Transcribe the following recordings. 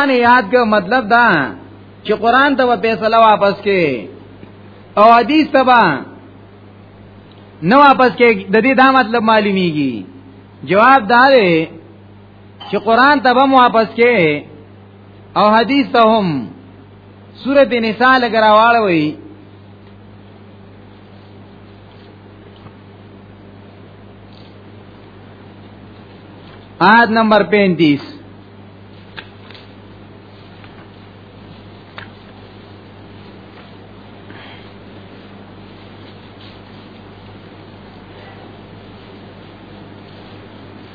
قران یاد کو مطلب دا چې قران ته فیصله واپس کې او حدیث تبا نو واپس کې د دې دا مطلب معلومیږي جواب دا دی چې قران ته به واپس کې او حدیث ته هم سورۃ النساء لګراواله وي آیت نمبر 35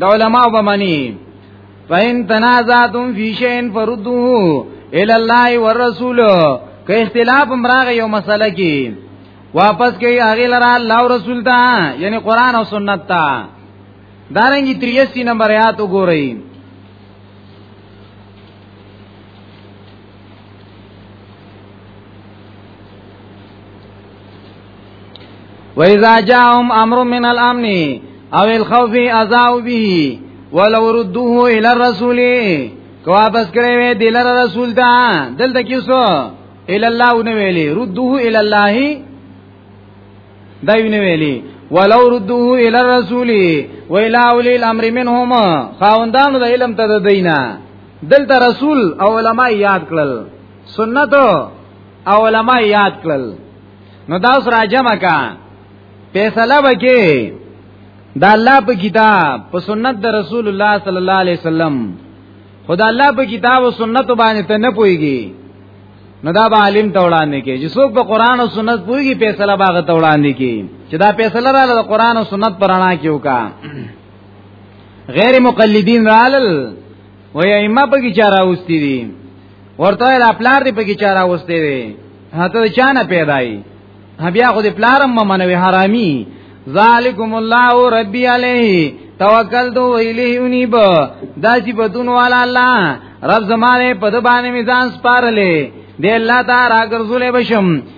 د علماء به معنی فین تنازعتم فی شین فردوه الی الله والرسول که اختلاف امراغ یو مسله کی واپس کوي هغه لره الله او رسول ته یعنی قران او سنت ته دارنګي 83 نمبر آیات وګورئ وَإِذَا جَاءَهُمْ أَمْرٌ مِّنَ الْأَمْنِ أَوِ الْخَوْفِ أَذَاعُوا بِهِ وَلَوْ رُدُّوهُ إِلَى الرَّسُولِ کو واپس کړي وي د لره رسول ته دلته کې وسو ال الله ونه ویلي ردوه ال الله دایونه ویلي ولو ردوه ال الرسول ویلا اولی الامر منهم خاوندانو د علم ته د دینه دلته رسول او علما یاد کړل سنت او علما یاد کړل نو دا سره جمع کا فیصله وکي دا الله په کتاب په سنت د رسول الله صلی الله علیه وسلم خدا الله په کتاب او سنت باندې ته نه پويږي نو دا به عالم ته وړاندې کې چې څوک په قران او سنت پويږي فیصله باغ ته وړاندې کې چې دا فیصله رااله د قران او سنت پرانا کې وکا غیر مقلدین رالل وای ائمه په کې چاره اوستي دي ورته لا پلار دې په کې چاره اوستي دي هته چانه پیدای بیا خو دې پلارم ممنوي حرامي ذالکم الله ربی علیه توکل دو ویلی انیب دا صفتون والا الله رب زمانه په د باندې میزان سپارلې دی الله تعالی راګرځولې بشم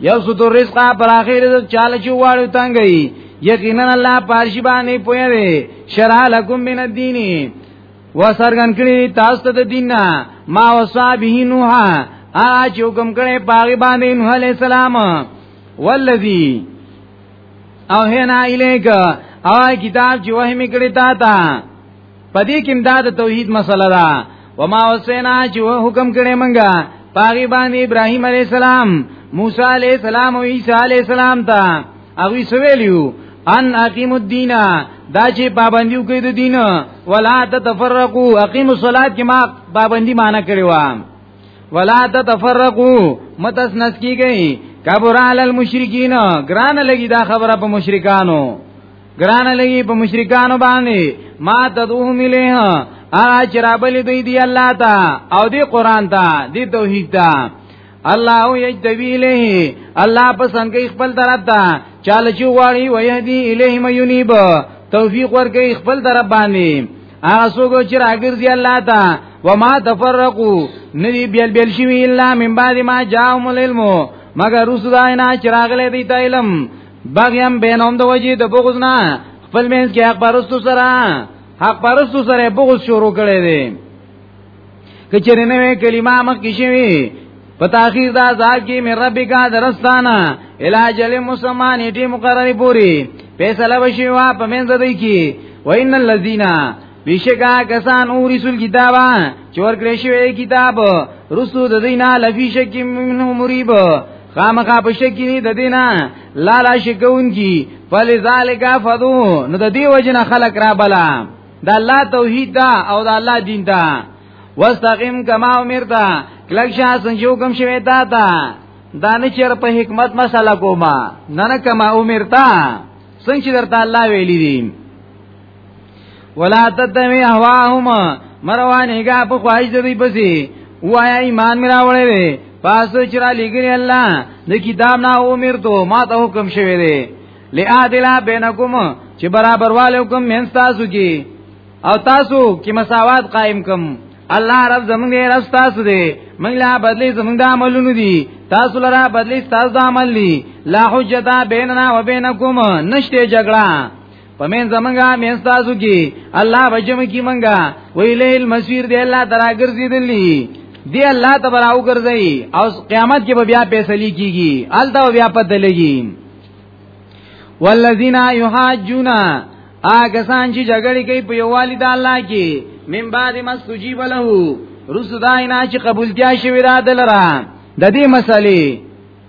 یبسط الرزق پر اخر رزق چاله چې واړو تنګي یقینا الله پارشي باندې پوي وي شرع لكم من الدين وسرغن کړي تاسو ته دینه ما وصا به نوح اج حکم کړي پاغي باندې نوح عليه السلام والذي او هنا الیک او کتاب چې وه میکړی تا ته پدې کې دا د توحید مسله ده وما وسینا چې حکم کړي منګه پاغي باندې ابراهيم عليه السلام موسی عليه السلام او عيسى عليه السلام ته هغه سویلیو ان اقیم الدین دا چې پابندیو کوي د دین ولا تتفرقوا اقیم الصلاه کې ما پابندی معنی کړی و ولا تتفرقوا متسنس کیږي کبر علی المشرکین ګران لګی دا خبره په مشرکانو ګران لګي په مشرکانو باندې ما تدوهم الیه هغه چې رابلې دوی دی الله ته او دی قران ته دی توحید ته الله یجتبی الیه الله پسند کوي خپل طرف ته چاله چې غواړي ويهدی الیه مینیب توفیق ورکړي خپل طرف باندې هغه څوک چې راګرځي الله ته وما تفرقوا ندی بیل بیل شوی الا من بعد ما جاءهم العلم مگر رسول اینا چراغ لې دی علم بغیم بینهم د وجې د بغض نه خپل مینس کې حق پرستو سره حق پرستو سره بغض شروع کړي دي کچره نه کلمه مخ کې شوی په تاخير دا ځاب کې مې رب کا درستانه علاج له مسلمان دې مقرری پوری فیصله وشي وا په منځ دی کې وان الذین بشکا کسان او رسول کتابا چور کرشوی کتاب رسو د دینا لفی شک منه مریب خامخا په شک دی د دینا لالا شکون کی فلذالک فدو نو د دی وجنه خلق را بلا د الله توحید دا او د الله دین دا واستقیم کما امرتا کلک شاه سنجو کم شوی تا تا دانه چر په حکمت مسله کوما نه نه کما امرتا څنګه چې درته الله ویلی دي ولا تتبع اهواهم مروانېګا په خواهش د دوی پسې وایا ایمان میرا وړې وي پاسو چې را لګري الله د کتاب نه عمر ته ما ته حکم شوی دی لعادلا بینکم چې برابر والو کوم من تاسو کې او تاسو کې مساوات قائم کوم الله رب زمونږ دی رب تاسو دی موږ لا بدلی زمونږ د عملونو دي تاسو لرا بدلی تاسو د عمل دي لا حجتا بیننا و بینکم نشته جګړه پمن زمنګا مې تاسو کې الله بجم کې منګا ویلې المسیر دی الله ترا ګرځیدلی دی الله تبارک او ګرځي او قیامت کې به بیا فیصله کیږي الته بیا پته لګي والذین یحاجون اګه سان چې جګړه کوي په یووالي د الله کې من بعد ما استجیب له رسداینا چې قبولتیا شوی را دلرا د دې مسلې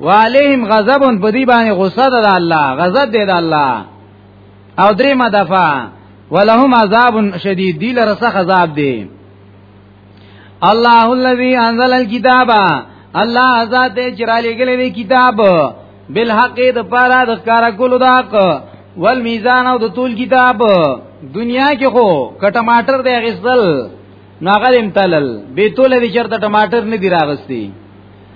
وعليهم غضب بدی باندې غصه ده الله غضب دی ده الله او درې مدفع ولهم عذاب شدید دی لره سخت عذاب دی الله الذي انزل الكتاب الله ذات چرالی گلی دی کتاب بالحق د پاره د کار کولو دا حق والمیزان او د طول کتاب دنیا کې خو کټماټر دی غسل ناغل امتلل بیتول دی چرته ټماټر نه دی راغستی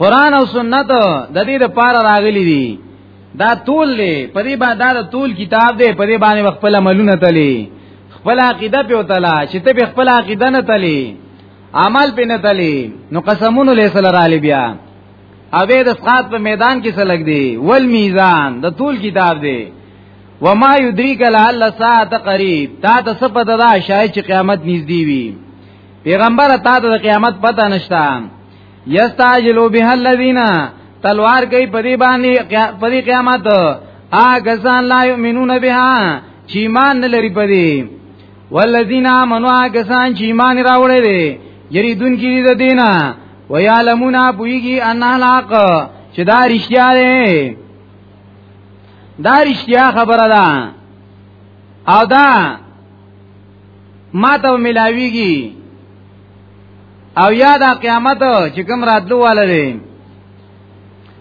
قران او سنت د دې لپاره راغلي دي دا طول له په دې باندې دا طول کتاب دی په دې باندې خپل عملونه تلي خپل عقیده په وتلا چې ته خپل عقیده نه تلي عمل په نه تلي نو قسمونه له سره را لې بیا اوی د سقات په میدان کې سلګ دی ول میزان د طول کتاب دی وما یدریک لعل ساعت قریب تا ته سپد دا شای چې قیامت نږدې وي پیغمبر تا ته د قیامت پته نشتا یستاجلو به الذین تلوار کوي په دې باندې په دې قیامت هغه ځان لا یمنون بها چې ایمان نه لري په دې والذین آمنوا هغه ځان چې ایمان راوړي دي یریدون کې دې دینه ویعلمون بویږي ان الحق چې دا رښتیا ده دا رښتیا خبره ده او دا ما ته ملاویږي او یا دا قیامت چې کوم راتلو والا دی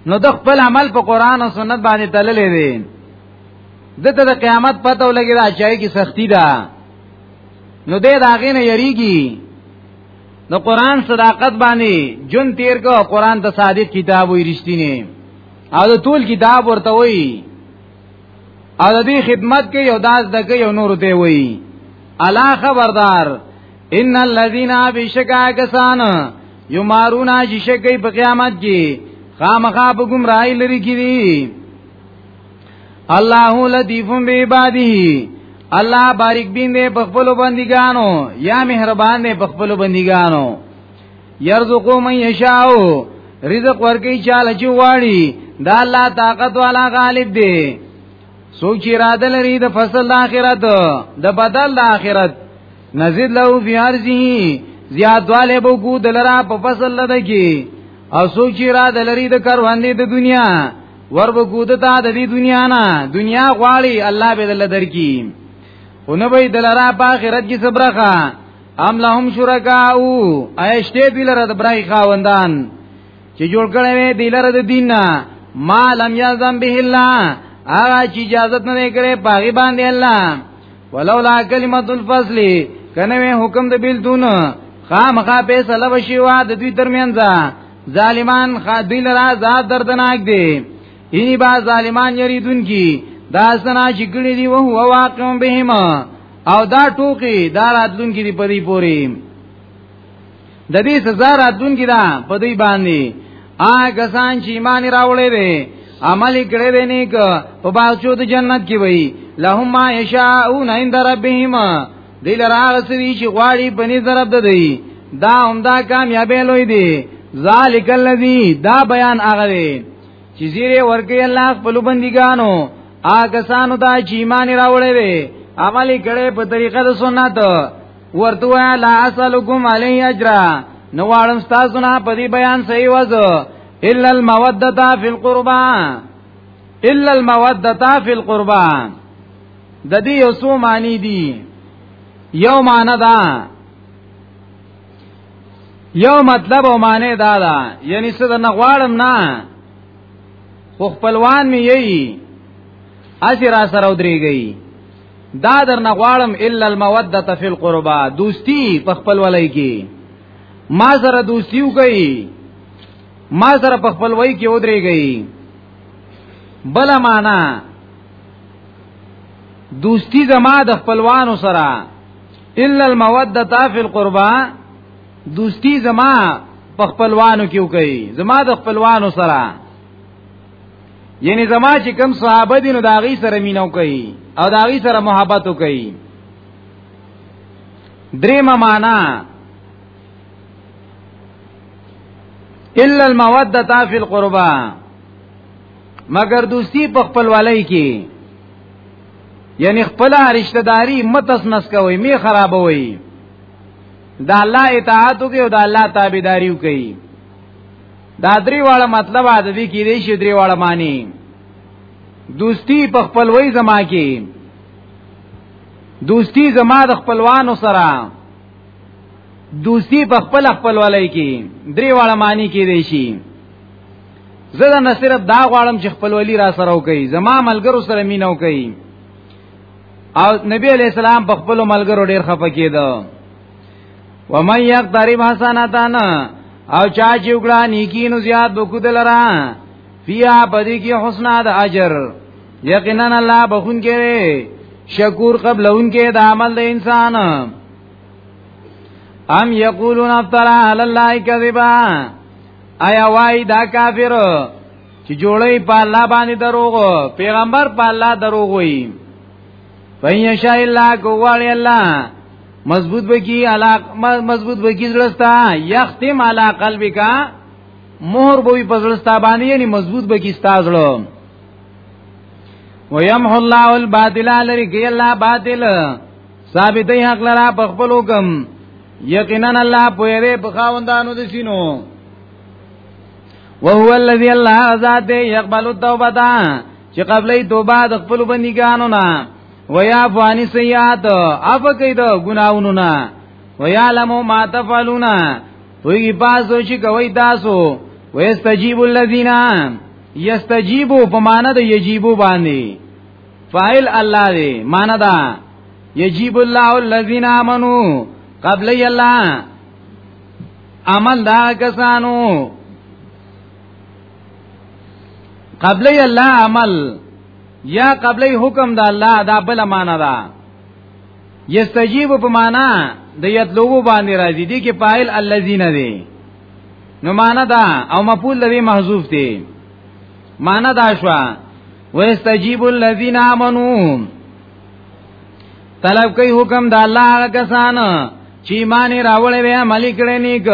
نو د خپل عمل په قران او سنت باندې تللې دی دته د قیامت پته ولګی دا چای کی سختی ده نو دې داغې نه یریږي نو قران صداقت باندې جون تیر کو قران د صادق کتاب وی رښتینی او د ټول کتاب ورته وی او د دې خدمت کې یو داس دغه یو نور دی وی الا خبردار ان الذين بشکا کسان یمارونا ششکی په قیامت کې خامخا په گمراهی لري کړي الله لطیف بعباده الله بارک بین دې په خپل بندګانو یا مهربان دې په خپل بندګانو يرزقو من يشاء رزق ورکی چاله چې واړي دا الله طاقت والا غالب دی سوک چې را دلري د فصل د آخرت د بدل د آخرت نزيد له فی ارزه زیادواله بو کو دلرا په فصل لده کی او سوک چې را دلري د کاروانې د دنیا ور بو کو د تا د دې دنیا نه دنیا غواړي الله به دل درکې اونبه دلرا په آخرت کې صبرخه ام لهم شرکاو ایشته بیلره د برای خاوندان چې جوړ کړي وي بیلره د دین نه ما لم یزم به الله هغه چې اجازه نه کړي پاغي باندې الله ولولا کلمۃ الفصل کنه حکم د بیل دون خامخا په سلب شي وا د دوی ترمنځ ظالمان خادل را زاد دردناک دي اینی با ظالمان یریدون کی دا سنا چې کړي دی وو واقع بهما او دا ټوکی دا راتلونکي دی په دې پوری د دې سزا راتلونکي دا په دې باندې هغه سان چې ایمان راوړې دي عمل کړي دي نیک په باغچو د جنت کې وي لهم ما یشاءون عند ربهم دې لراغه سوي چې غواړي بني ضرب ده دی دا همدا کامیابې لوی دی ذالک الذی دا بیان هغه دی چې زیره ورکه الله خپل بندګانو هغه سانو ته چې ایمان راوړې وي عمل کړي په طریقه د سنت ورته لا اسلکم علی اجر نو واړم تاسو نه په دې بیان صحیح وځو الا الموده فی القربا الا الموده فی القربا د دې یو څو معنی دي یو معنی ده یو مطلب او معنی دا ده یعنی څه د نغواړم نه خو خپلوان می یی اسی را سره ودریږي دا در نغواړم الا الموده فی القربا دوستی په خپل ولای کی ما سره دوستی وکي ما سره په خپل وای کی ودریږي بل معنا دوستی زما د خپلوانو سره الا الموده فی القربا دوستی زما په خپلوانو کې وکي زما د خپلوانو سره یعنی زما چې کم صحابه دي نو دا غي سره مينو کوي او دا غي سره محبت کوي دریم معنا الا الموده فی القربا مگر دوستی په خپل ولای کې یعنی خپل رشتہ داری متس نس کوي می خرابوي دا الله اطاعت کوي او دا الله تابعداري کوي دا درې واړه مطلب د دې کې دی چې درې واړه معنی دوستی په خپلوي زما کې دوستی زما د خپلوانو سره دوستی په خپل خپلوالۍ کې درې واړه معنی کې دی شي زه دا نه صرف دا غواړم چې خپل ولی را سره وکي زما ملګرو سره مينو کوي او نبی علیہ السلام په خپل ملګرو ډیر خفه کېده و من یقترب حسناتان او چا چې وګړه نیکی نو زیات وکړه لرا فیا پدې کې حسنا د اجر یقینا الله بخون کې شکور قبل اون کې د عمل د انسان ام یقولون افترا علی الله کذبا آیا وای دا کافر چې جوړی په الله باندې دروغ پیغمبر په الله دروغ وي پین شاء الله کووالی الله مضبوط بکی علاق مضبوط بکی زلستا یختم علا قلبی کا مهر بوی پزلستا باندې یعنی مضبوط بکی ستازلو ويمحو الله الباطل لری کی الله باطل ثابتې حق لرا په خپل حکم یقینا الله په یوه بخاوندانو د سینو وهو الذي الله ذات يقبل التوبه چې قبلې توبه د خپل بندګانو نه ويا فانی سیئات اف کوي د ګناونو نه ويعلم ما تفعلون وی پاسو چې کوي تاسو ويستجيب الذين يستجيبوا په معنا د يجيبو باندې فاعل الله دی معنا دا یجیب الله الذین آمنو قبل یلا عمل دا کسانو قبل یلا عمل یا قبل حکم دا الله دا بل معنا دا یستجیب په معنا د یتلوو باندې راځي دي کې فاعل الذین دی نو معنا دا او مفعول لوي محذوف دی معنا دا شو ويستجيب الذين امنوا طلب کوي حکم د الله هغه کسان چې ایمان راوړې وي عملي کړي نیک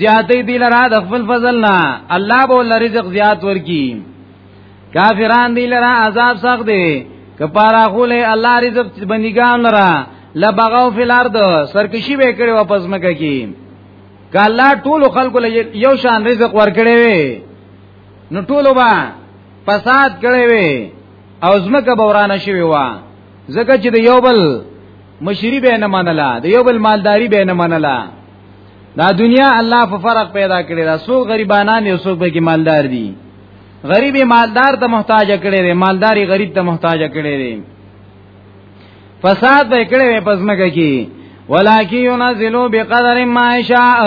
زیاتې دي لرا د خپل فضل نه الله به ول رزق زیات ورکي کافران دي لرا عذاب سخت دي کپارا خوله الله رزق بندګان لرا لبغاو فی الارض سرکشی به کړي واپس مکه کی که الله ټول خلکو له یو شان رزق ورکړي وي نو ټول به فساد کړي وي او زمکه بورانه شوی و زکه چې د یو بل مشری به نه منله د یو بل مالداری به نه منله دا دنیا الله په فرق پیدا کړی دا سو غریبانان یو سو به کې مالدار دي غریب مالدار ته محتاج کړي دي مالداري غریب ته محتاج کړي دي فساد به کړي په زمکه کې ولکه ينزلوا بقدر ما شاء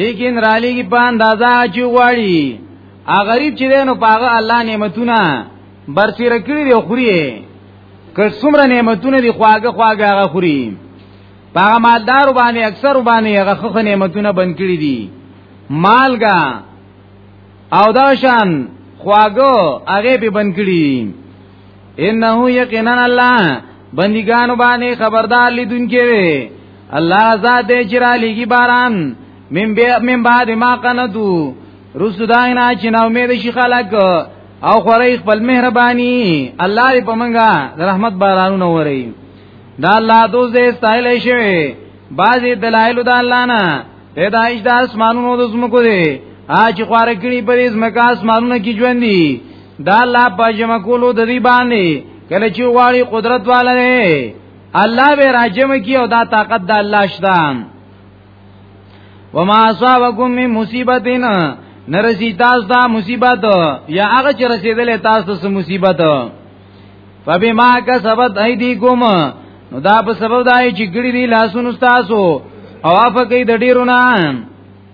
لیکن را لېږي په اندازه چې غواړي ا غریب چې دی نو پاغه الله نعمتونه برسیره کړی دی خوري که څومره نعمتونه دی خواږه خواږه هغه خوري پاغه مالدار باندې اکثر باندې هغه خو نعمتونه بند کړی دي مالګه او داشان خواږه هغه به بند کړی انه یقینا الله بندگانو باندې خبردار لیدونکې وي الله ذات چې را لېږي باران من بیا من بعد ما قنتو رسو داینا چې نو امید شي خلک او خوري خپل مهرباني الله دې پمنګا رحمت بارانونه وري دا الله دوز دې استایل شي بعضی دلایل د الله نه پیدایش د اسمانونو د زمکو دي اج خواره کړي په دې زمکا اسمانونو کې ژوند دي دا الله په جمع کولو د دې باندې کله چې غواړي قدرت والا دی الله به راجم کی او دا طاقت د الله شته وما اصابکم من مصیبتین نرسی تاسو دا مصیبت یا هغه چې رسیدلې تاسو ته مصیبت فبما کسبت ایدیکم نو دا په سبب دای چې ګړي دي لاسونو تاسو او افقې د ډیرونه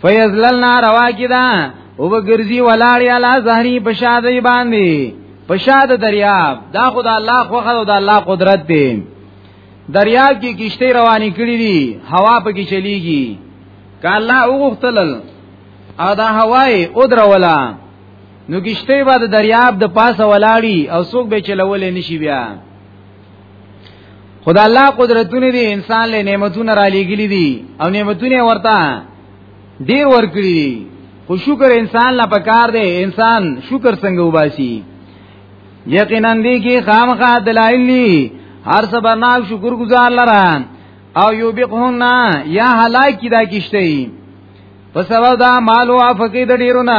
فیزللنا روا کی دا او بگرزی ولاړی علا زهری پشادی باندی پشاد دریاب دا خدا الله خوخه او دا الله قدرت دی دریاب کی کشتی روانی کړی دی هوا پکې چلیږي کالا اوغختلل او دا هوای او درولا نو کشتی بعد دریاب د پاسه ولاړی او څوک به چلولې نشي بیا خدا الله قدرتونه دي انسان له نعمتونو را لېګلې دي او نعمتونه ورته ډیر ورکړي دي خو شکر انسان لا پکار دی انسان شکر څنګه وباسي یقینا دي کې خامخا دلایل دي هر صبرناک شکر گزار لره او یو بقهم نه یا هلاکی دا کیشته په سبب دا مالو افقید ډیرونه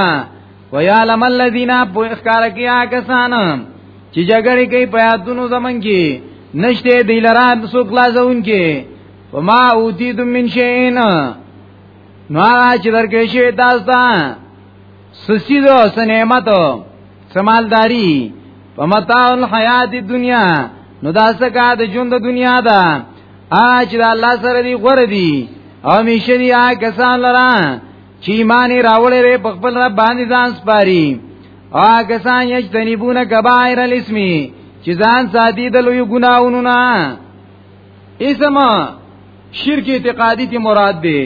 ويعلم الذين بوخکار کیا کسان چې جګړه کوي په یادونو زمون کې نشته دی لرا سو خلاصون کې وما اوتیت من شین نو هغه چې درکې شي تاسو ته سسی دو سنعمت سمالداری په متاع الحیات دنیا نو دا څنګه د ژوند د دنیا ده اج د الله سره دی غره دی او میشری آ کسان لران چې ایمان راوړې وي په خپل رب باندې ځان سپاري هغه سان یجتنبون کبائر الاسم چې ځان ساتي د لوی ګناونو نه اسم شرک اعتقادي ته مراد دی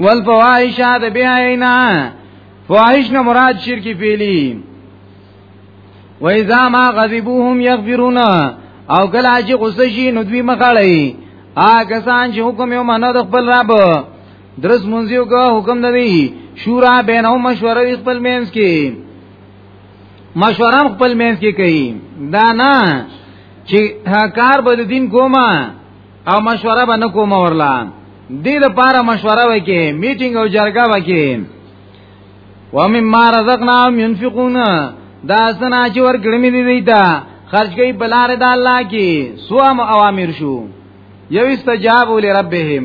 والفواحش د بیا نه فواحش نه مراد شرک فعلی و اذا ما غضبوهم یغفرون او کله چې غصه شي نو دوی مخاړي آ کسان چې حکم یې منو د خپل رب درس منځیو کا حکم نوی شورا بینهم مشوره خپل مینس کې مشوره خپل مینس کې کوي دا نه چې کار به دین کومه او مشوره به نه کومه ورلا دې لپاره مشوره وکي میټینګ او جرګه وکي ومما رزقناهم ينفقون دا سنا چې ورګړې مې دي دا خرج کوي بلاره د الله کې سوام اوامر شو یو استجابوا لربهم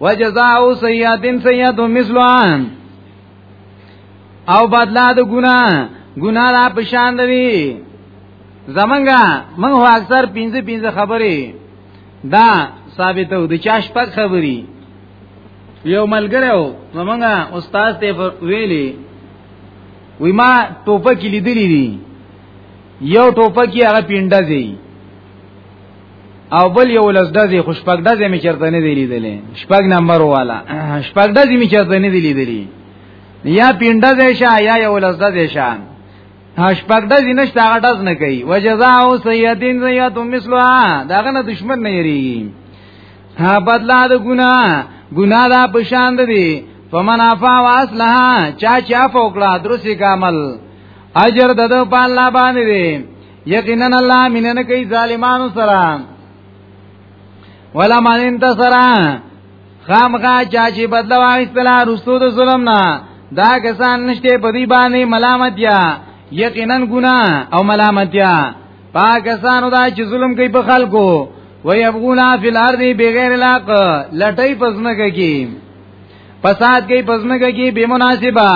وجزاء سیئات سیئات مثلها او بدلا د ګنا ګنا را پشان دی زمنګا موږ هو اکثر 15 15 خبرې دا ثابته و د چاش پک خبرې یو ملګری و زمنګا استاد ته ویلي وی ما ټوپک لیدلی دی یو ټوپک هغه پینډه دی او بل یو لس دځې خو شپږ دځې مې چرته نه دی لیدلې شپږ نمبر والا شپږ دځې مې چرته نه دی لیدلې یا پینډه دې شه یا یو لس دځې شه شپږ دځې نشته هغه دز نه کوي وجزاء سیئاتین سیئات مثلها داغه نه دشمن نه یری ها بدلا د ګنا ګنا دا پشان دی فمن عفا واصلها چا چا فوکړه درسې کامل اجر ددو په الله باندې یقینا الله میننه کوي ظالمانو سره ولا من انتصر خامغا چا چې بدلا واغستلا رسو د ظلم نه دا کسان نشته په دې باندې ملامتیا یقینا ګنا او ملامتیا پاکستانو دا چې ظلم کوي په خلکو ويبغونا فی الارض بغیر لاق لټای پزنه کوي فساد کوي پزمګه کې بے مناسبه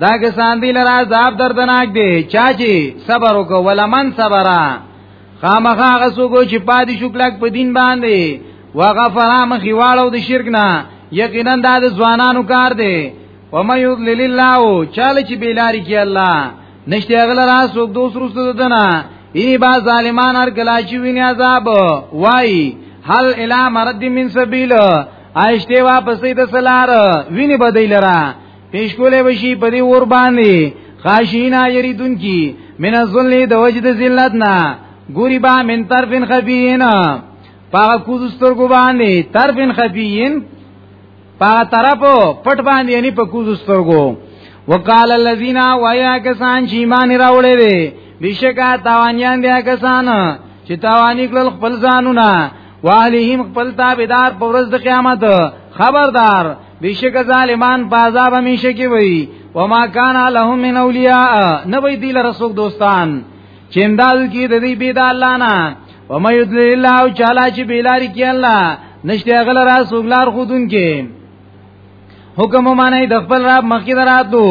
دا کسان دی لرا عذاب دردناک دی چا چې صبر وکړ ولمن صبره خامخا هغه څوک چې پادې شو کلک په دین باندې وغفرا مخي واړو د شرک نه یقینا دا د ځوانانو کار دی و مې یضلل الله چاله چې بیلاری کی الله نشته هغه لرا څوک دوس رسول ددنه ای با ظالمان هر کلا چې ویني عذاب وای هل الا مرد من سبیل آشته واپس د سلار ویني بدیل را پیش کولې وشي په دې ور باندې خاشینا یریدون کی من الذل د وجد ذلت نه ګوري با من طرفن خفین پاغه کوزستر کو باندې طرفن خفین پاغه طرف پټ باندې یعنی په کوزستر کو وقال الذين ويا کسان چې ایمان راوړې دي بشکا تاوانیان دي کسان چې تاوانی کړل خپل ځانونه واهلهم خپل تابعدار په ورځ د قیامت خبردار بشک ظالمان په عذاب همیشه کې وي وما کان لهم من اولیاء نه وي دی لره څوک دوستان چې امداد کی د دې بيد الله نه وما یذل الله او چالا چې بیلاری کې الله نشته غل را سوګلار خودون کې حکم معنی د خپل رب مخکې دراتو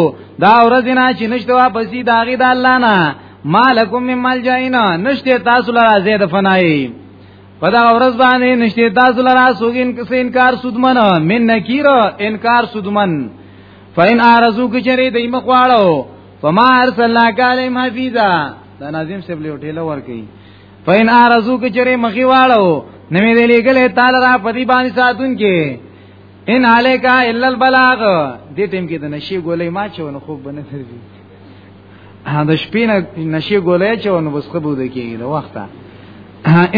دا ورځ نه چې نشته واپسی داغي د الله نه مالکم من ملجئنا نشته تاسو لپاره زید فنای په دا ورځ باندې نشته تاسو لرا سوګین کس انکار سودمن من نکیر انکار سودمن فین ارزو کچری دای مخواړو فما ارسلنا کالم حفیظا دا ناظم سیب له ټیله ور کوي فین ارزو کچری مخی واړو نمی دی لګلې تعالی را پدی باندې ساتون کې ان علیکا الا البلاغ دې ټیم کې د نشي ګولې ما چونه خوب بنه درځي دا د شپې نه نشي ګولای چې ونه بس خبو د کېږي د وخته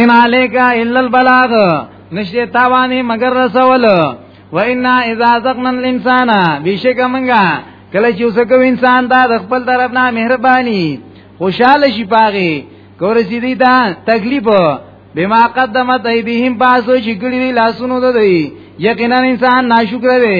ان عليك الا البلاغ نشته تاوانه مگر رسول و ان اذا زقنا الانسان بشک منګه کله چې اوس کوم انسان دا د خپل طرف نه مهرباني خوشاله شي پاغي کور سي دي دا تکلیف بما قدمت ايديهم پاسو چې ګړي لاسونو ده دی یقینا انسان ناشکر دی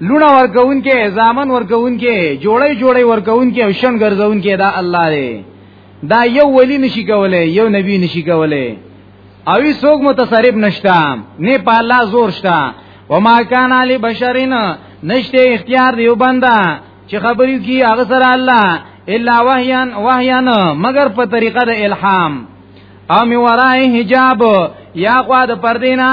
لونه ورکون کې ځامن ورکون کې جوړي جوړي ورکون کې او شن ګرځون کې دا الله دی دا یو ولی نشي کولای یو نبی نشي کولای او څوک متصرف نشتا نه په الله زور شتا وما کان علی بشرین نشته اختیار دیو بندا چې خبرې کی هغه سره الله الا وحیان وحیان مگر په طریقه د الهام او می ورای حجاب یا قوا د پردینا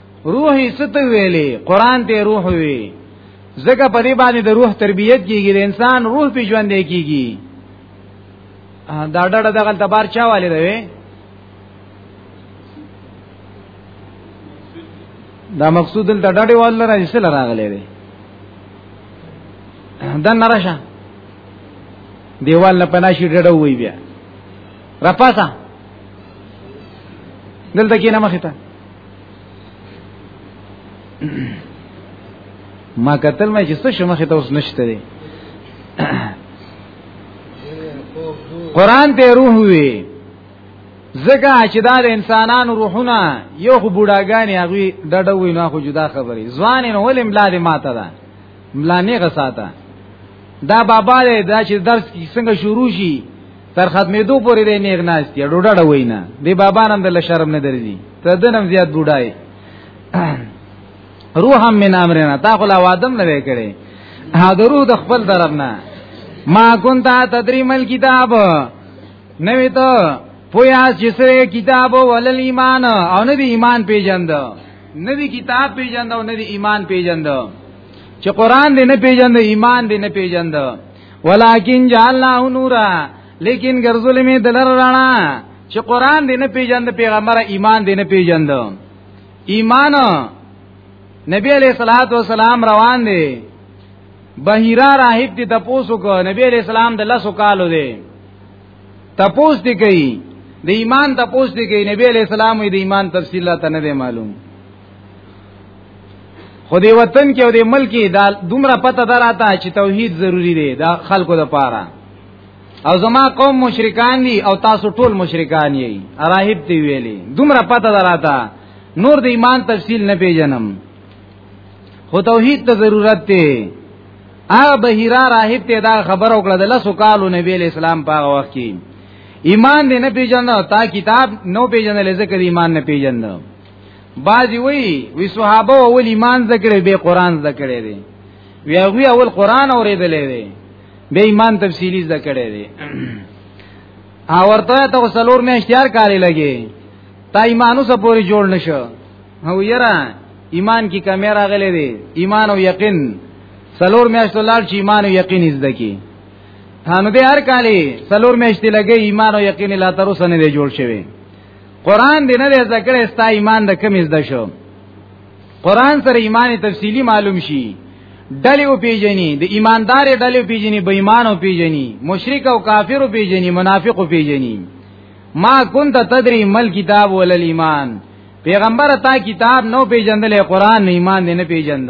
روحي ست ویلې قران ته روح وی زکه په دې باندې د روح تربيت کیږي د انسان روح په ژوند کیږي دا ډډه دغه تبار چا والي دی دا مقصود دلته ډډه والله راځي سره راغلي دی دا نراشه دیوال نه پناشي ډډه وی بیا را پاسه دلته کې نه مخه ته ما قتل ما چې څه شمه خته اوس نشته دی قران ته روح وی زګه چې دا د انسانانو روحونه یو خو بوډاګانی هغه ډډه وی نه خو جدا خبرې ځوان نه ولې ملا دې ماته ده ملا نه غساته دا بابا دې دا چې درس څنګه شروع شي تر ختمېدو پورې دی نیغ ناست یا ډوډا ډوي نه دی بابا نن د شرم نه درځي ته دنم زیات بوډای روح هم من امرنا تا خو لا وادم نه وکړي حاضرو د خپل طرف نه ما كنت تدري مل کتاب نوې ته پویا چې سره کتاب ولل ایمان او نه دی ایمان پیژند نه دی کتاب پیژند او نه دی ایمان پیژند چې قران دې نه پیژند ایمان دې نه پیژند ولکن جعلناه نورا لیکن ګرځول می دلر رانا چې قران دې نه پیژند پیغمبر ایمان دې نه پیژند ایمان نبی علیہ الصلوۃ والسلام روان دي بهیرا راهب دي تپوسو کو نبی علیہ السلام د لاسو کالو دي تپوس دي کوي د ایمان تپوس دي کوي نبی علیہ السلام د ایمان تفصیلات نه دي معلوم خو دی وطن کې او دی ملک کې دا دومره پته دراته چې توحید ضروری دی دا خلکو د پاره او زما قوم مشرکان دي او تاسو ټول مشرکان یې راهب دی ویلي دومره پته دراته نور د ایمان تفصیل نه پیژنم خو توحید ته ضرورت دی هغه بهیرا راهب ته دا خبر او کړه د لسو کالو نبی اسلام په وخت کې ایمان دې نه پیژنده تا کتاب نو پیژندل ذکر ایمان نه پیژنده بعضی وی وی صحابه اول ایمان ذکر به قران ذکر دی وی هغه اول قران اوریدلې دی به ایمان تفصیلی ذکر دی او ورته ته سلور مې اشتیار کاری لګي تا ایمانو سره پوری جوړ نشو هو یرا ایمان کی کمیرا غلې دی ایمان او یقین سلور مې اشتلال چې ایمان او یقین زده کی هانو به هر کالی سلور میشتي لګي ایمان او یقین لا تر اوسه نه جوړ شوی قران دې نه ذکر استا ایمان د کم زده شو قران سره ایمان تفصیلی معلوم شي ډلې او پیجنې د ایماندار ډلې پیجنې بې ایمان او پیجنې مشرک او کافر او پیجنې منافق او پیجنې ما كنت تدري مل کتاب ول ایمان پیغمبر تا کتاب نو پیجندل قران نه ایمان نه پیجند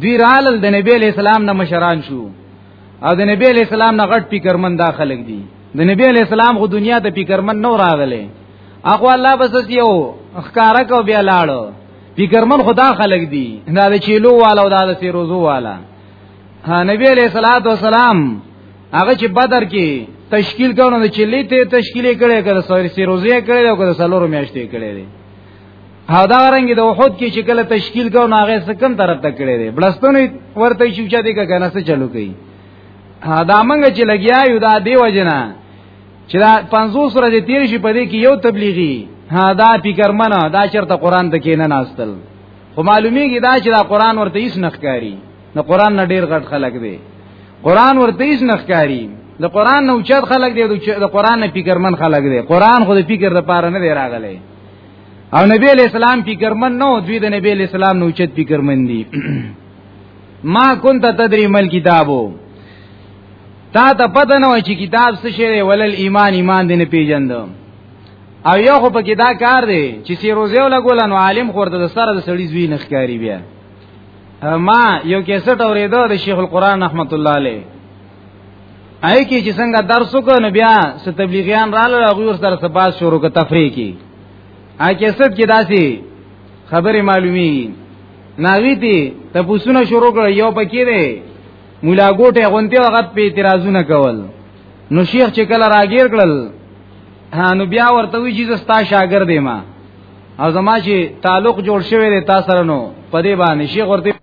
دوی رال د نبی اسلام نه مشران شو او د نبی اسلام نه غټ پیکرمن داخلك دي د نبی علی السلام خو دنیا ته فکرمن نو راغله اخو الله بس یو اخکارا کو بیا لاړو فکرمن خدا خلق دی دا د چیلو والا او دا د سیروزو والا نبی علیہ الصلوۃ والسلام هغه چې بدر کې تشکیل کړو د چلی ته تشکیل کړي کړه سوري سیروزی کړي او کړه سلورو میاشتې کړي دي او دا رنګ د وحود کې چې کله تشکیل کړو هغه سکم طرف ته کړي دي بلستون ورته شوچا دي کنه څه چلو کوي دا منګه چې لګیا یو دا دیو جنا چې دا 500 سره دې تیر شي په دې کې یو تبلیغي ها دا فکر منه دا چرته قران ته کې نه ناستل خو معلومیږي دا چې دا قران ورته هیڅ نخکاری نه قران نه ډیر غټ خلک دی قران ورته هیڅ نخکاری د قران نه اوچت خلک دی د قران نه فکر من خلک دی قران خو د فکر د پاره نه دی راغلی او نبی اسلام فکر من نو دوی د نبی اسلام نه اوچت فکر من دي ما كنت تدري مل کتابو تا ته پته نه وای چې کتاب څه شی ولل ایمان ایمان دې نه پیژند او یو خو په کې دا کار دی چې سی روزه ولا ګول نو عالم خورته د سره د سړی زوی نخکاری بیا ما یو کیسټ اوریدو د شیخ القران رحمت الله علیه آی کی چې څنګه درس وکړ نو بیا ست تبلیغیان رااله غوور سره سباز شروع ک تفریح کی آی کیسټ کې داسي خبره معلومی ناغي دي ته پوسونه شروع کړ یو پکې دی مولا ګوټه غونتی هغه په اعتراضونه کول نو شیخ چې کله راګیر کړل نو بیا ورته وی چې ستا شاګرد ما او زما چې تعلق جوړ شوی دی تاسو سره نو په دې باندې شیخ ورته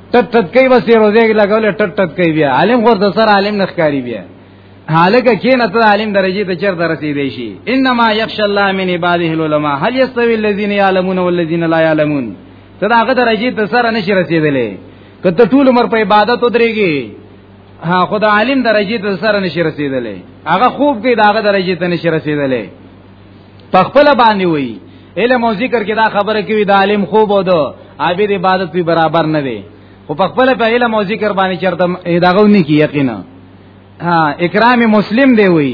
ټټ ټټ کوي بس یې روزه کې لګول ټټ ټټ کوي بیا عالم خو د سر عالم نه ښکاری بیا حالکه کینه ته عالم درجه ته چر درسې دی شي انما یخش الله من عباده العلماء هل یستوی الذین یعلمون والذین لا یعلمون ته هغه درجه ته سره نشي رسیدلې کته ټول عمر په عبادت ودرېږي ها خدای عالم درجه ته سره نشي رسیدلې هغه خوب کې داغه درجه ته نشي رسیدلې په خپل باندې وي علم او ذکر کې دا خبره کوي د عالم خوب او د عابد عبادت په برابر نه دی خو په خپل په علم او ذکر باندې چرته داغو نه کی یقینا ها اکرام مسلم دی وی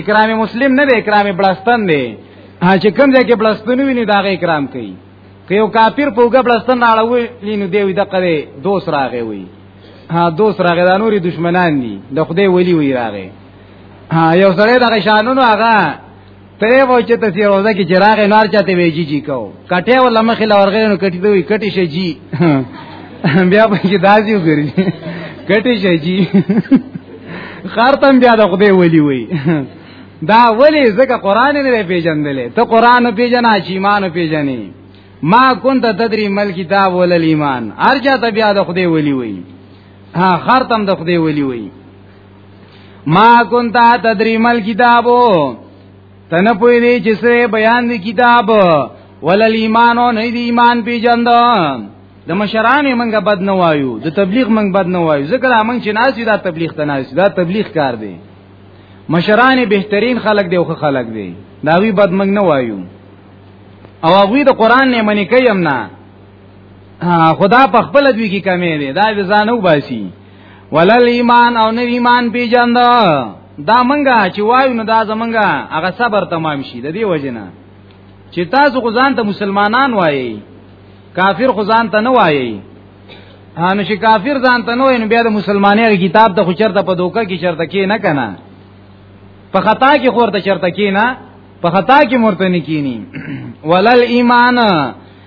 اکرام مسلم نه دی اکرام بلستان دی ها چې کوم ځای کې بلستان ویني داغه اکرام کوي که یو کافر په وګ بلستان راړوي لینو دی وی دغه دوست راغی وی ها دوست راغی دا نوري دشمنان دي د خدای ولی وی راغی ها یو سره دغه شانونو هغه پرې وو چې ته سی روزه کې چراغ نار چاته ویجی جی کو کټه ول مخې لورغې نو کټې دوی کټې شي جی بیا په کې دازیو ګری کټې شي جی خارتم بیا د خدای ولی وی دا ولی زکه قران نه پیژندلې ته قران پیژنه چې ایمان پیژنې ما كنت تدري مل کتاب ول ایمان ارجا ته بیا د خدای ولی وی ها خارتم د خدای ولی وی ما كنت تدري ما الكتاب تنه پوی دی چې سره بیان دی کتاب ولل ایمان او نه دی ایمان پیجند د مشران منګه بد نه وایو د تبلیغ منګ بد نه وایو ځکه موږ چې ناس دا تبلیغ ته ناس دا تبلیغ کار دی مشران بهترین خلق دی او خلق دی دا وی بد منګ نه وایو او هغه د قران نه منی کوي هم نه خدا په خپل دوی کې کمی دی دا ځانو باسي ولل ایمان او نو ایمان پیجند دا منګه چې وایو نو دا زمنګه هغه صبر تمام شي د دې وجنه چې تاسو خو ځان ته مسلمانان وایي کافر خو ځان ته نه وایي هانو چې کافر ځان ته نه وایي نو بیا د مسلمانانو کتاب ته خو چرته په دوکه کې چرته کې نه کنه په خطا کې خورته چرته کې نه په خطا کې مرته نه کینی ولل ایمان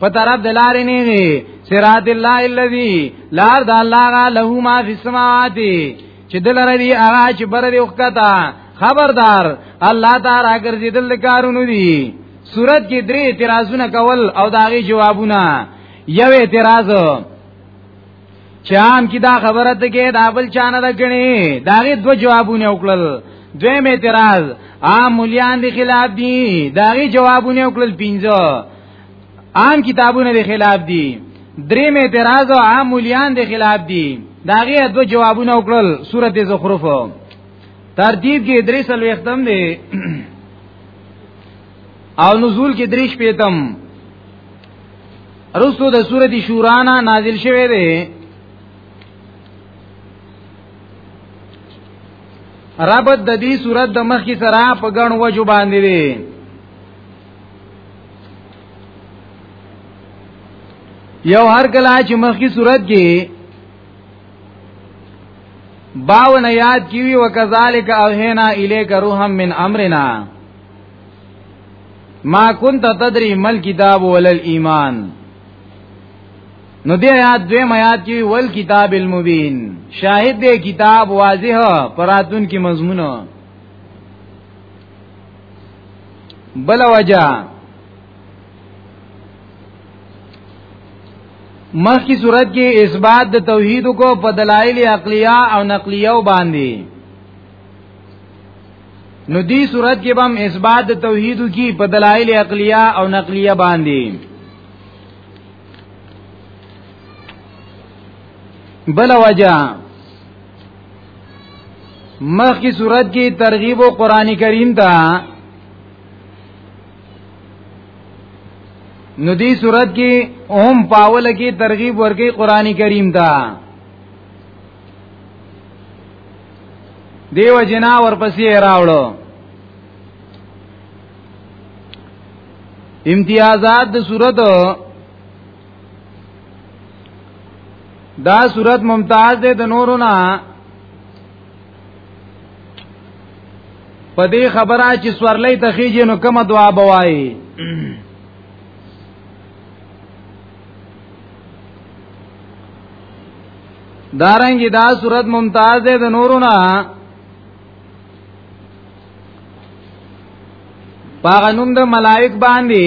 په طرف د لارې نه دی صراط الله الذي لار د الله غا له ما فی السماوات چې د لارې دی هغه چې بر دی وکتا خبردار الله تعالی راګرځي دل کارونو دی صورت کې درې اعتراضونه کول او داغي جوابونه یو اعتراض چام کی دا خبره ته کې دا بل چانه لګنی داغي دو جوابونه وکړل دویم اعتراض عام مليان دي خلاف دي داغي جوابونه وکړل پینځه عام کتابونه د خلاف دي درې مې اعتراض او عام مليان د خلاف دي داغه دو جوابونه وکړل سورته زخرف ترتیب کې درې سلو ختم دي او نزول کې درې شپې تم رسو د سورته شورانا نازل شوه دی ربط د دې صورت د مخ کی سره په غن وجو باندې دی یو هر کله چې مخکی صورت کې باو نه یاد کیوی وکذالک اوهینا الیک روحا من امرنا ما كنت تدري مل کتاب ولل ایمان نو دې آیات دوی آیات کې ول کتاب المبین شاهد دې کتاب واضح پراتون کې مضمونه بل وجہ مخکی صورت کې اثبات د توحید کو په دلایل عقلیه او نقلیه باندې نو دی صورت کې بم اثبات د توحید کی په دلایل عقلیه او نقلیه باندې بل وجہ مخ کی صورت کی ترغیب و قرآن کریم تا ندی صورت کی اهم پاول کی ترغیب ورکی قرآن کریم تا دیو جنا ورپسی راوڑو امتیازات د صورت دا صورت ممتاز ده د نورو نه په دې خبره چې سورلې تخیږي نو کومه دعا بوای دارنګي دا صورت ممتاز ده د نورو نه پاغنوم د ملائک باندې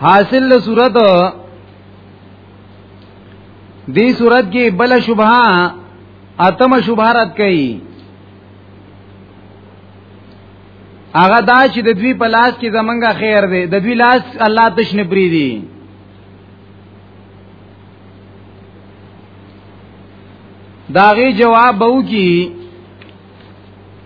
حاصل له صورت دی صورت کې بل شبهه اتم شبهارت کوي هغه دا چې د دوی په لاس کې زمونږه خیر دی د دوی لاس الله تشن پری دی داغي جواب بو کی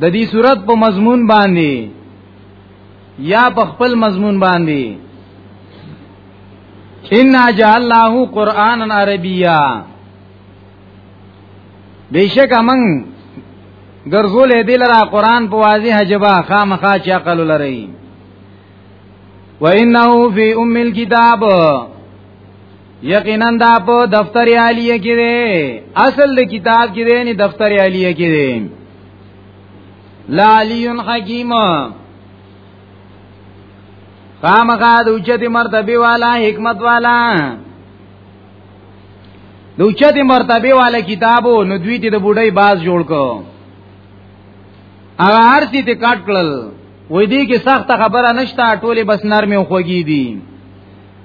د دې صورت په مضمون باندې یا په خپل مضمون باندې ان جعلناه قرانا عربیا بیشک امن ګرځول دی لرا قران په واضح جبا خامخا چې عقل لري وانه فی ام الكتاب یقینا دا په دفتر عالیه کې دی اصل د کتاب کې دی نه دفتر عالیه کې دی لالی حکیم خامخا د اوچتي مرتبه والا حکمت والا د اوچتي مرتبه والا کتابو نو دوی ته د بډای باز جوړ کو هغه هر څه ته کټ کړل وې دې کې سخت خبره نشته ټوله بس نرمه خوږی دي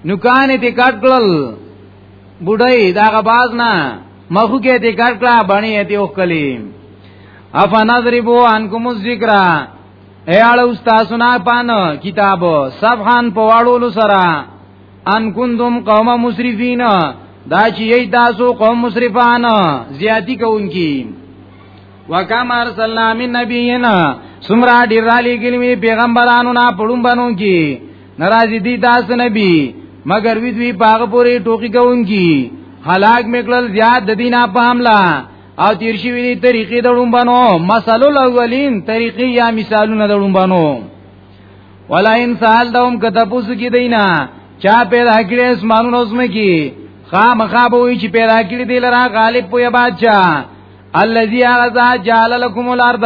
نو کان دې کټ کړل بډای دا غباز نه مخو کې دې کټ کړه باندې دې وکړي افا نظربو انکم الذکر ایاله استاد نه پان کتاب صفحان په واړولو سره ان کنتم قوم مسرفین دا چې یی تاسو قوم مسرفان زیاتی کوونکی وکم ارسلنا من نبینا سمرا ډیر علی ګلمی پیغمبرانو نه پړم بنو کی ناراضی دی تاسو نبی مگر وی دوی پاغه پوری ټوکی کوونکی هلاک میکلل زیاد د دینه په حمله او تیر شي وی طریقې دړم بنو مثال الاولین طریقې یا مثالونه دړم بنو ولا ان سال دوم کتبوس کی دینا چا پیدا کړی اسمانونو اسمه کی خامخا به وی چې پیدا کړی دی لرا غالب په بادشاہ الذي اعز جعل لكم الارض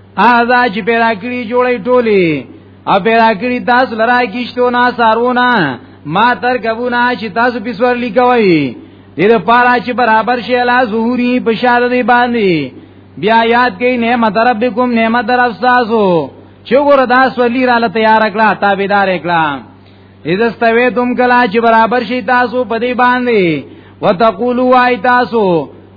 ادا چې پیدا کړی جوړې ټولی او پیدا کړی تاسو لرا کیشتو نا سارونه ما تر کبونه چې تاسو پسور لیکوي دیر پارا چې برابر شي لا ظهوري بشاره دی باندې بیا یاد کړئ نعمت ربکم نعمت در استاسو چې ګور داس ولی را لته یار کړه تابعدار کړه اذا استویتم کلا چې برابر شي تاسو په دې باندې وتقولوا اي تاسو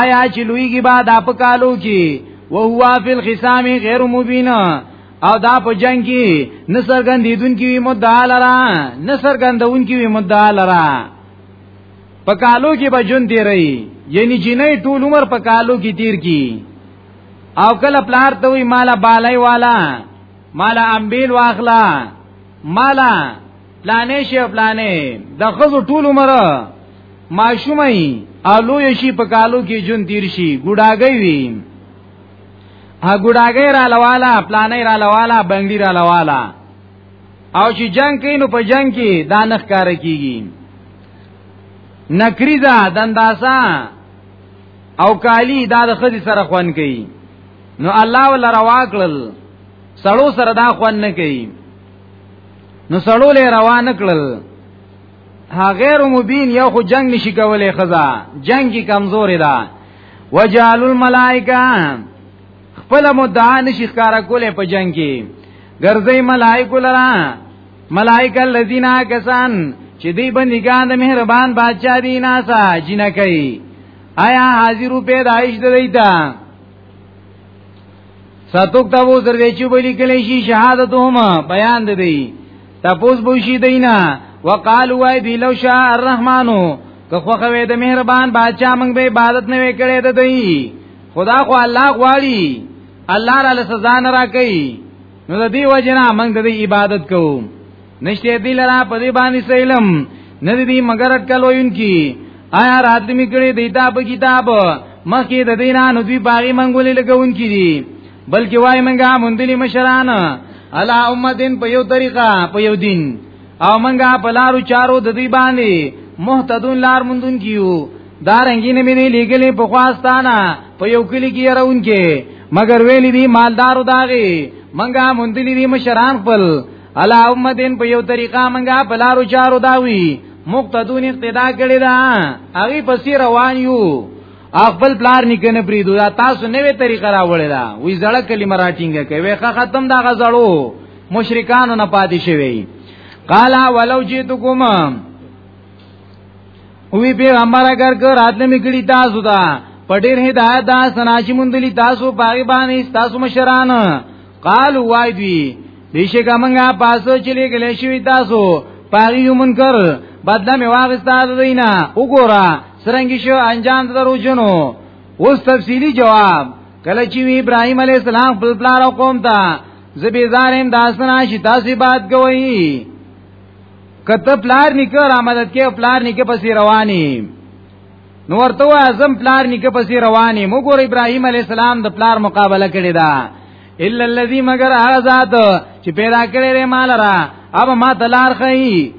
آیا چې لویږي با دا په کالو کې وهو فی الخصام غیر مبین او دا په جنگ کې نسرګندیدون کې مدعا لرا نسرګندون کې مدعا لرا په کالو کې به جون دی رہی یعنی جنې ټول عمر په کالو کې تیر کی او کله پلار ته وی مالا بالای والا مالا امبیل واخلا مالا پلانې شي پلانې د خزو ټول عمر ماشومای الو یشي په کالو کې جون تیر شي ګډاګي وي ا ګډاګي را لواله پلانې را لواله بنگړي را لواله او چې جنگ کینو په جنگ کې دانخ کار کیږي نکریزا دنداسا او کالی دا د خزي سره خوان کوي نو الله ول روا کړل سړو سره دا خوان نه کوي نو سړو له روان کړل ها غیر مبین یو خو جنگ نشي کولای خزا جنگي کمزورې ده وجال الملائکه خپل مدعا نشي ښکارا کولای په جنگ کې ګرځي ملائکه لرا ملائکه الذین کسان چې دی بندگان د مهربان بادشاہ دی ناسا جنکی آیا حاضرو پیدایش د دیتا ساتوک تابو سر دی چو بلی کلی شی شهادتو هم بیان دی دی تپوس بوشی دینا وقالو وای دی لو شاء الرحمنو که خوخوی د مهربان بادشاہ منگ به عبادت نوی کړی د دی خدا خو الله غواړي الله را لسزا نه را کوي نو د دې وجنه موږ د عبادت کوو نشته دی لرا په دې باندې سیلم نه دی مگر اٹکلوین کی آیا رات می کړي دیتا په کتاب مخکې د دینا نو دوی باغی منګولې لګون کی دي بلکې وای منګه مندلی مشران الا امتن په یو طریقه په یو دین او منګه په لارو چارو د دوی باندې محتدون لار مندون کیو دارنګی نه مې لګلې په خواستانه په یو کلی کې راون کې مگر ویلې دي مالدارو داغي منګه مندلی دي مشران خپل علا امتین په یو طریقه منګه بلارو چارو داوی مقتدون اقتدا کړی دا هغه پسې روان یو خپل پلار نکنه پریدو دا تاسو نوې طریقه راوړی دا وی زړه کلمه راټینګه کوي ښه ختم دا غزړو مشرکانو نه پاتې شوی قالا ولو جیتکم وی پیغمبر اگر که راتله میکړی تاسو ته پټیر هدایت دا سناشی مندلی تاسو پاګی باندې تاسو مشران قال وای دی بیشک منګه پاسو چې لګلې شوی تاسو پاغي منکر بدله می واغستا دینا وګوره سرنګی شو انجام درو جنو اوس تفصیلی جواب کله چې ابراهيم عليه السلام خپل پلار او قوم ته زبې زارم داسنا شي تاسو بات کوي کته پلار نکړه مدد کې پلار نکړه پسې رواني نو ورته اعظم پلار نیکه پسې رواني مګور ابراهيم عليه السلام د پلار مقابله کړې ده الا الذي مگر هغه ذات چې پیدا کړې ری مال را اب ما تلار خي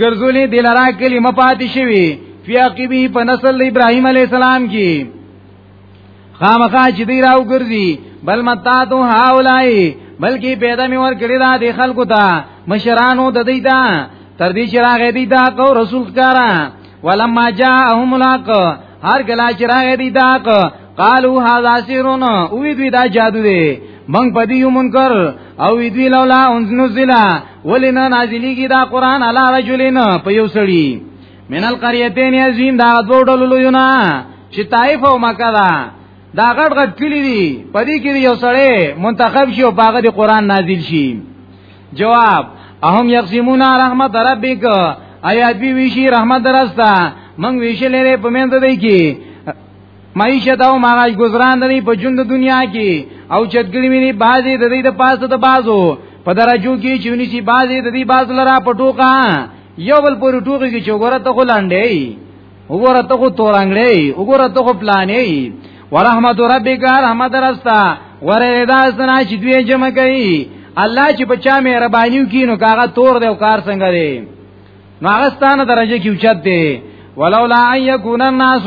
ګرځولې دلارا کلمه پاتې شوی فیاقبی په نسل ابراهيم عليه السلام کې خامخا چې دی راو ګرځي بل متا تو هاولای بلکې پیدا می ور کړی دا د خلکو ته مشرانو د دی دا تر دې چې راغې دی دا کو رسول کارا ولما جاءهم لاق هر کلا چې راغې دی دا کو قالو هاذا سیرون او دوی دا جادو دی من پدی منکر او دوی لولا انزل ولنا نازلیږي دا قران علی رجلین په یو سړی من القريتين عظيم دا دو ډلو لویونه چې طائف او مکه دا دا غټ غټ کلی دي پدې کې یو سړی منتخب شي او باغ دی قران نازل شي جواب اهم یقسمون رحمت ربک ایا دی ویشي رحمت درستا من ویشي لري په مند دی کې معیشت او ماراج گزاران دی په ژوند دنیا کې او چتګړي مینه بازي د دې د پاسه د بازو په درجو کې چونی شي بازي د دې باز لرا پټوکا یو بل پورې ټوګي کې چوغره ته غلاندې وګوره ته خو تورنګړې وګوره ته خو پلانې ورحمت ربک رحمت رستا غره دا سنا چې دوی جمع کوي الله چې بچا مې ربانیو کینو کاغه تور دی او کار څنګه دی نو هغه ستانه درجه کې اوچت دی ولولا ان یکون الناس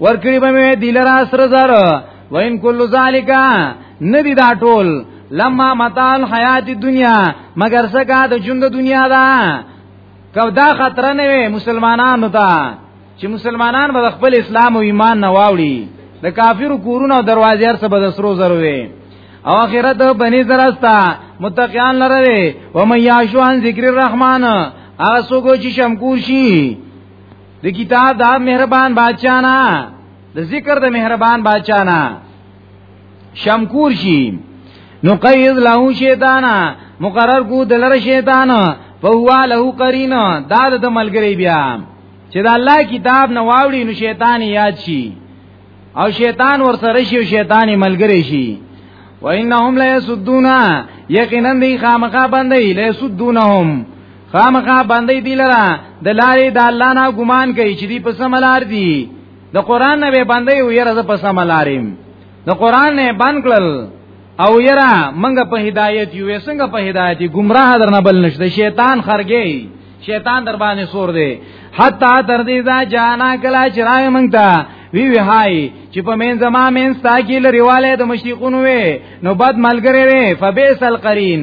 ورکړي به مې دلرا سر زر وین کل ذالک ندی دا ټول لما متال حیات دنیا مگر سکا د ژوند دنیا دا کو دا خطر نه وي مسلمانانو ته چې مسلمانان به خپل اسلام او ایمان نه واوړي د کافر کورونو دروازې هر څه به د سرو زر وي او اخرت بنی زرستا متقیان لره و من یاشو عن ذکر الرحمن هغه څوک چې شمکور شي د کتاب دا مهربان بادشاہنا د ذکر د مهربان بادشاہنا شمکور شي نو قید له شیطانا مقرر کو دلر شیطان په هوا له قرین دا د ملګری بیا چې د الله کتاب نه واوړي نو شیطان یاد شي او شیطان ور سره شي او شیطان ملګری شي وانهم لا يسدون یقینا دی خامخا باندې لا يسدونهم خامخا باندې دی لره د لارې د الله نه ګمان کوي چې دی په سم لار دی د قران نه به باندې یو یره ز په سم لاریم د قران نه باندې کړل او یره منګه په هدایت یو څنګه په هدایت گمراه درنه بل نشته شیطان خرګي شیطان در باندې سور دی حتا تر دې دا جانا کلا چرای مونږ ته وی وی هاي چې په مین زما مین ستا کې لريواله د مشرقونو وي نو بد ملګری وي فبئس القرین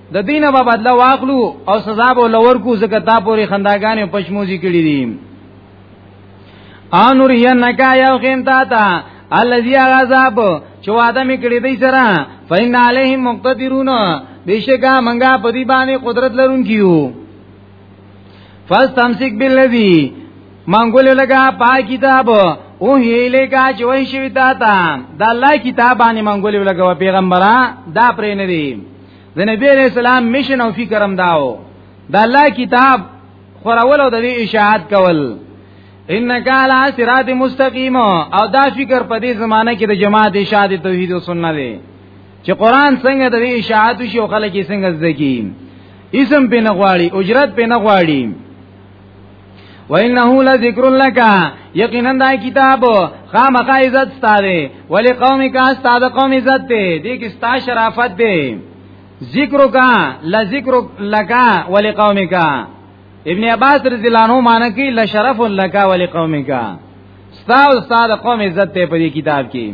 د دینه به بدلا واخلو او سزا به لور کو زکه تا پوری خنداګانې پښموزي کړی دي انور یا نکا یو خیم تا تا الذي عذاب چې وعده می کړی دی سره فین علیهم مقتدرون بشکا منګه په دې باندې قدرت لرون کیو فاستمسک بالذی منګول لگا پا کتاب او هیله کا چې وای شوی تا تا د الله کتاب باندې منګول لگا پیغمبره دا پرې نه دی د نبی علیہ السلام میشن او فکر هم داو د الله کتاب خورول او د اشاعت کول انک علی صراط مستقیم او دا فکر په دې زمانہ کې د جماعت اشاعت توحید او سنت دی چې قران څنګه د اشاعت شو خلک یې څنګه زده کی اسم په نغواړي اجرت په نغواړي وانه لذکر لک یقینا دا کتاب خامخا عزت ستاره ولی قوم کا استاد قوم عزت دی دې کې ستا شرافت دی ذکر کا لذکر لک ولی قوم کا ابن عباس رضی الله عنه معنی کې لشرف لک ولی قوم کا ستا او استاد قوم عزت ته په دې کتاب کې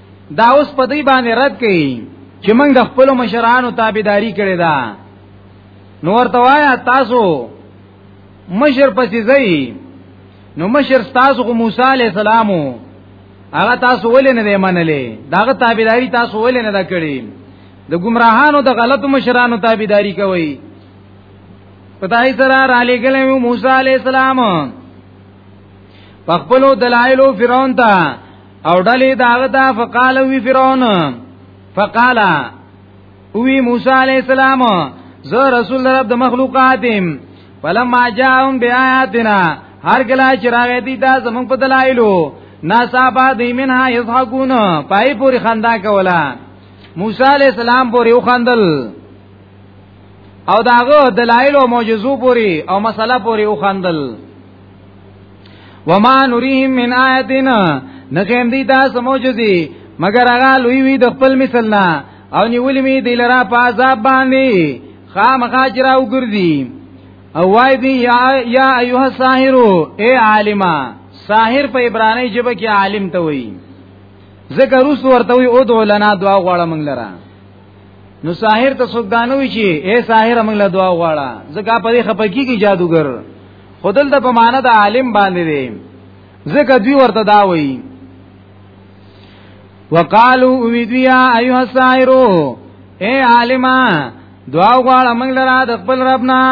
دا اوس په دې باندې رد کړي چې موږ د خپل مشرانو تابعداري کړې ده نو ورته وایا تاسو مشر پسې ځئ نو مشر تاسو کو موسی عليه السلام هغه تاسو ولې نه دی منلې داغه تابعداري تاسو ولې نه دا کړې د گمراهانو د غلط مشرانو تابعداري کوي پتاي سره را لګلې موسی عليه السلام په خپل دلایلو فرعون ته او ډلې داغه ته فقال وی فرعون فقال وی موسی علی السلام زه رسول رب د مخلوقاتم فلما جاءهم بیااتنا هر کله چې راغی دي دا زمون په دلایلو ناصابا دی منها یضحکون پای پوری خندا کولا موسی علی السلام پوری وخندل او داغه دلایل او معجزو پوری او مسله پوری وخندل وما نريهم من آیتنا نخیم دی تا سموجزی مگر هغه لوی وی د خپل مثل نه او نیولې می دی لرا په عذاب باندې خامخا جرا وګرځي او وای دی یا یا ایها ساحر اے عالما ساحر په عبرانی ژبه کې عالم ته وای ذکر اوس ورته وی او دو لنا دعا غواړه مونږ لرا نو ساحر ته سودانوي چې اے ساحر مونږ له دعا غواړه ځکه په دې خپکی کې جادوګر خودل د په معنا د عالم باندې دی ځکه دوی ورته دا وایي وقالو اویدویا ایو السائرو اے عالما دعا غواړه موږ لره د خپل رب نه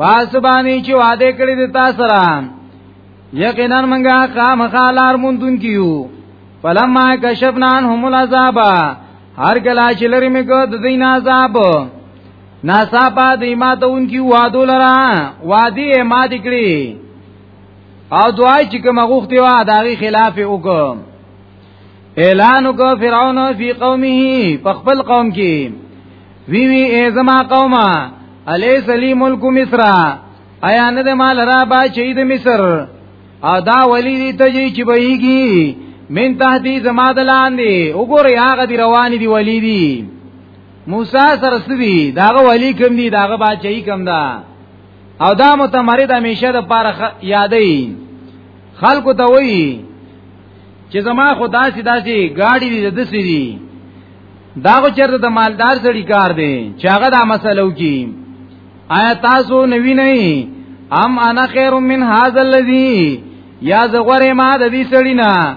پاس باندې چې وعده کړی د تاسو سره یقینا موږ خامخا لار مونږ کیو فلما کشفنا هم العذاب هر کله چې لری موږ د دین عذاب ناصابا دی ما ته اونکی وادو لرا وادی ما دکړي او دعای چې کوم غوښتي وا داغي خلاف وکم اعلان وکړ فرعون فی قومه په خپل قوم کې وی وی ای زما قومه الیس لی ملک مصر ایا نه د مال را با چې د مصر او دا ولی دی ته چې بهیږي من تحتی زما دلاندې وګوره هغه دی روان دی ولی دی موسی سره سوي داغه ولی کم دی داغه بچی کم دا او دا متمرد همیشه د پاره یادې خلکو ته وایي چې زما خدا سي داسي گاډي دي د سي دي دا خو چرته د مالدار سړي کار دی چې هغه دا مسله وکي آیا تاسو نوی نه ام انا خیر من هاذا الذی یا زغره ما د دې سړی نه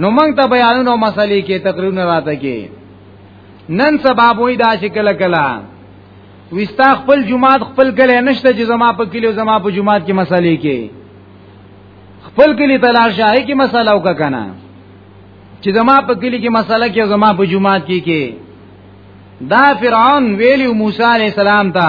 نو موږ ته بیانونه او مسلې کې تقریرونه راته کې نن سبا وې دا چې کله کله وستا خپل جماعت خپل کله نشته چې زما په کلیو زما په جماعت کې مسلې کې خپل کلی تلاش شاهي کې مسله وکا کنه چې زما په کلی کې مسله کې زما په جماعت کې کې دا فرعون ویلی موسی عليه السلام ته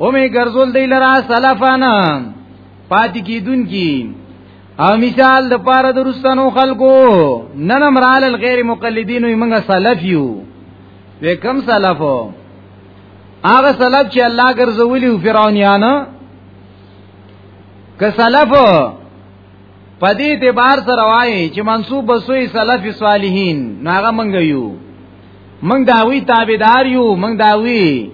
او می ګرځول دی لرا سلفانا پاتې کیدون کی او مثال د پاره درستانو خلکو نن امرال الغیر مقلدین موږ سلف یو وکم سلفو هغه سلف چې الله ګرځولیو فرعونیانو که سلفو پدې اعتبار سره وایي چې منسوب بسوي سلف صالحین ناغه منګ یو منګ داوی تابعدار یو منګ داوی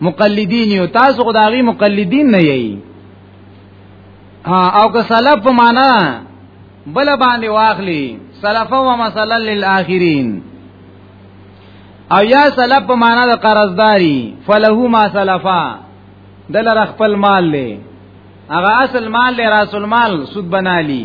مقلدین یو تاسو خدایي مقلدین نه یی او که سلف په معنا بل باندې واخلی سلف و مثلا للآخرین او یا سلف په معنا د قرضداري فله ما سلفا دل رخ خپل مال له هغه اصل مال له رسول مال سود بنالی